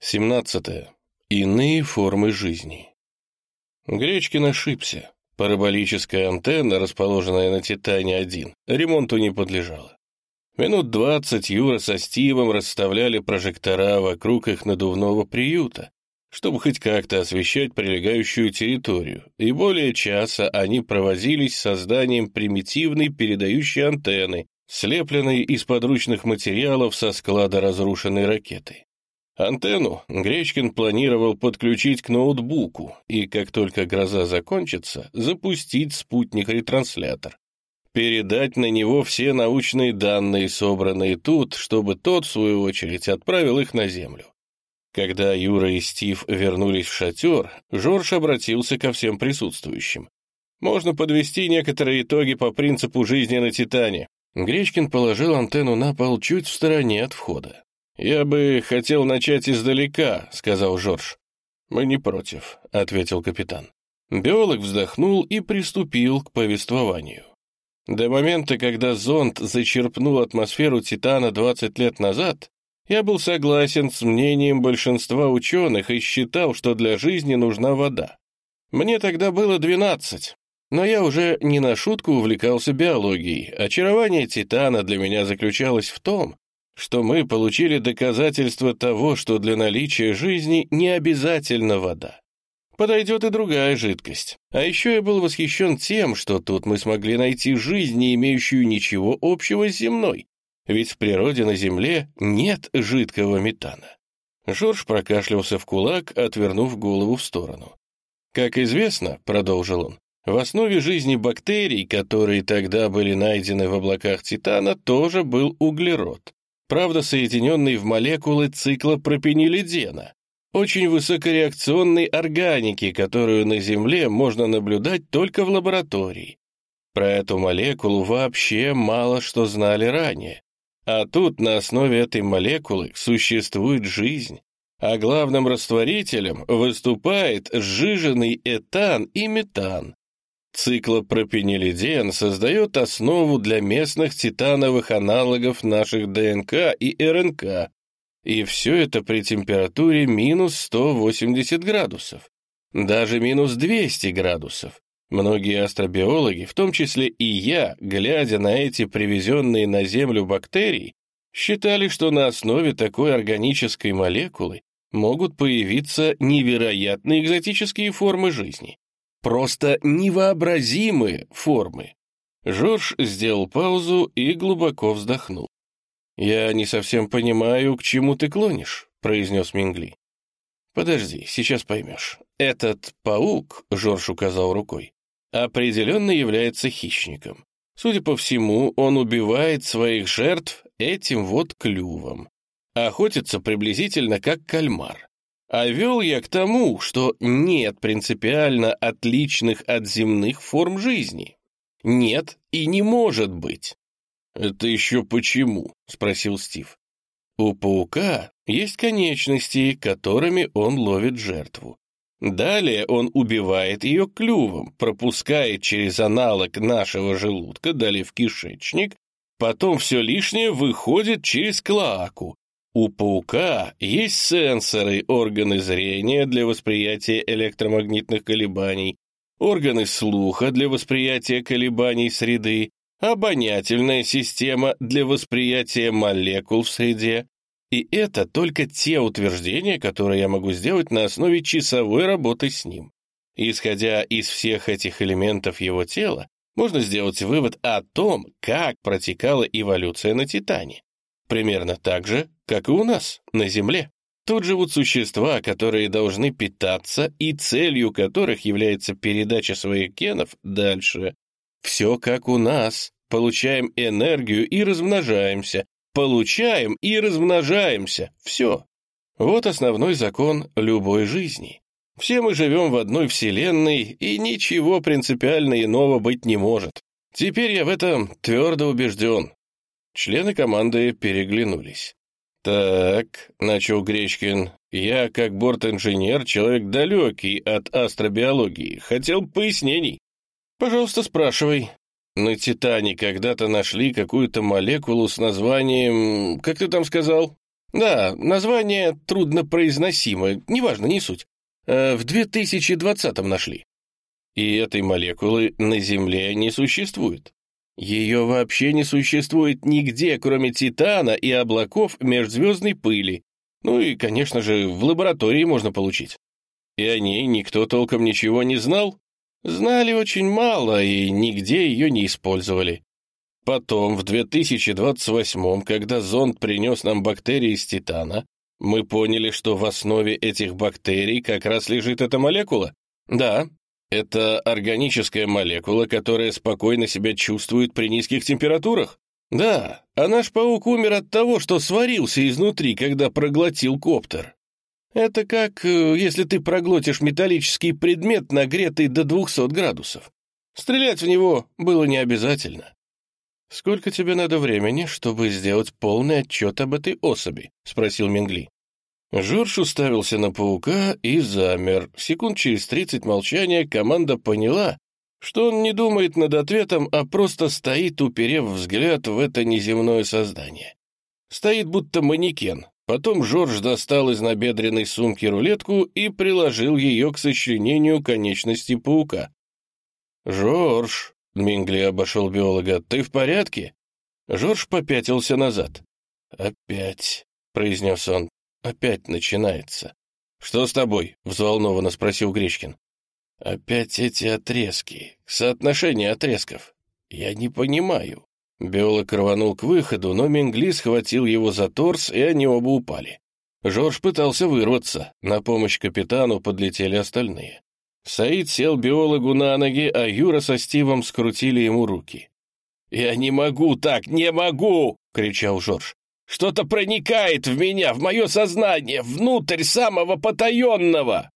17. Иные формы жизни. Гречкин ошибся. Параболическая антенна, расположенная на «Титане-1», ремонту не подлежала. Минут двадцать Юра со Стивом расставляли прожектора вокруг их надувного приюта, чтобы хоть как-то освещать прилегающую территорию, и более часа они провозились с созданием примитивной передающей антенны, слепленной из подручных материалов со склада разрушенной ракеты. Антенну Гречкин планировал подключить к ноутбуку и, как только гроза закончится, запустить спутник-ретранслятор. Передать на него все научные данные, собранные тут, чтобы тот, в свою очередь, отправил их на Землю. Когда Юра и Стив вернулись в шатер, Жорж обратился ко всем присутствующим. Можно подвести некоторые итоги по принципу жизни на Титане. Гречкин положил антенну на пол чуть в стороне от входа. «Я бы хотел начать издалека», — сказал Жорж. «Мы не против», — ответил капитан. Биолог вздохнул и приступил к повествованию. До момента, когда зонд зачерпнул атмосферу Титана 20 лет назад, я был согласен с мнением большинства ученых и считал, что для жизни нужна вода. Мне тогда было 12, но я уже не на шутку увлекался биологией. Очарование Титана для меня заключалось в том, что мы получили доказательство того, что для наличия жизни не обязательно вода. Подойдет и другая жидкость. А еще я был восхищен тем, что тут мы смогли найти жизнь, не имеющую ничего общего с земной. Ведь в природе на Земле нет жидкого метана. Жорж прокашлялся в кулак, отвернув голову в сторону. «Как известно», — продолжил он, — «в основе жизни бактерий, которые тогда были найдены в облаках Титана, тоже был углерод правда соединенный в молекулы цикла пропенилидена, очень высокореакционной органики, которую на Земле можно наблюдать только в лаборатории. Про эту молекулу вообще мало что знали ранее. А тут на основе этой молекулы существует жизнь, а главным растворителем выступает сжиженный этан и метан, Циклопропенилиден создает основу для местных титановых аналогов наших ДНК и РНК, и все это при температуре минус 180 градусов, даже минус 200 градусов. Многие астробиологи, в том числе и я, глядя на эти привезенные на Землю бактерии, считали, что на основе такой органической молекулы могут появиться невероятные экзотические формы жизни. Просто невообразимые формы. Жорж сделал паузу и глубоко вздохнул. «Я не совсем понимаю, к чему ты клонишь», — произнес Мингли. «Подожди, сейчас поймешь. Этот паук», — Жорж указал рукой, — «определенно является хищником. Судя по всему, он убивает своих жертв этим вот клювом. Охотится приблизительно как кальмар. А вел я к тому, что нет принципиально отличных от земных форм жизни. Нет и не может быть. «Это еще почему?» — спросил Стив. У паука есть конечности, которыми он ловит жертву. Далее он убивает ее клювом, пропускает через аналог нашего желудка, далее в кишечник, потом все лишнее выходит через клоаку, у паука есть сенсоры, органы зрения для восприятия электромагнитных колебаний, органы слуха для восприятия колебаний среды, обонятельная система для восприятия молекул в среде. И это только те утверждения, которые я могу сделать на основе часовой работы с ним. Исходя из всех этих элементов его тела, можно сделать вывод о том, как протекала эволюция на Титане. Примерно так же, как и у нас, на Земле. Тут живут существа, которые должны питаться, и целью которых является передача своих генов дальше. Все как у нас. Получаем энергию и размножаемся. Получаем и размножаемся. Все. Вот основной закон любой жизни. Все мы живем в одной вселенной, и ничего принципиально иного быть не может. Теперь я в этом твердо убежден. Члены команды переглянулись. «Так», — начал Гречкин, — «я, как борт-инженер, человек далекий от астробиологии, хотел пояснений». «Пожалуйста, спрашивай». «На Титане когда-то нашли какую-то молекулу с названием... Как ты там сказал?» Да, название труднопроизносимое, неважно, не суть. Э, в 2020-м нашли. И этой молекулы на Земле не существует. Ее вообще не существует нигде, кроме Титана и облаков межзвездной пыли. Ну и, конечно же, в лаборатории можно получить. И о ней никто толком ничего не знал? Знали очень мало и нигде ее не использовали. Потом, в 2028 когда зонд принес нам бактерии из Титана, мы поняли, что в основе этих бактерий как раз лежит эта молекула. Да, это органическая молекула, которая спокойно себя чувствует при низких температурах. Да, а наш паук умер от того, что сварился изнутри, когда проглотил коптер. Это как, э, если ты проглотишь металлический предмет, нагретый до 200 градусов. Стрелять в него было не обязательно. «Сколько тебе надо времени, чтобы сделать полный отчет об этой особи?» — спросил Мингли. Жорж уставился на паука и замер. Секунд через тридцать молчания команда поняла, что он не думает над ответом, а просто стоит, уперев взгляд в это неземное создание. Стоит будто манекен. Потом Жорж достал из набедренной сумки рулетку и приложил ее к сочленению конечности паука. «Жорж», — Мингли обошел биолога, — «ты в порядке?» Жорж попятился назад. «Опять», — произнес он, Опять начинается. «Что с тобой?» — взволнованно спросил Гречкин. «Опять эти отрезки, соотношение отрезков. Я не понимаю». Биолог рванул к выходу, но Менгли схватил его за торс, и они оба упали. Жорж пытался вырваться. На помощь капитану подлетели остальные. Саид сел биологу на ноги, а Юра со Стивом скрутили ему руки. «Я не могу так, не могу!» — кричал Жорж. Что-то проникает в меня, в мое сознание, внутрь самого потаенного!»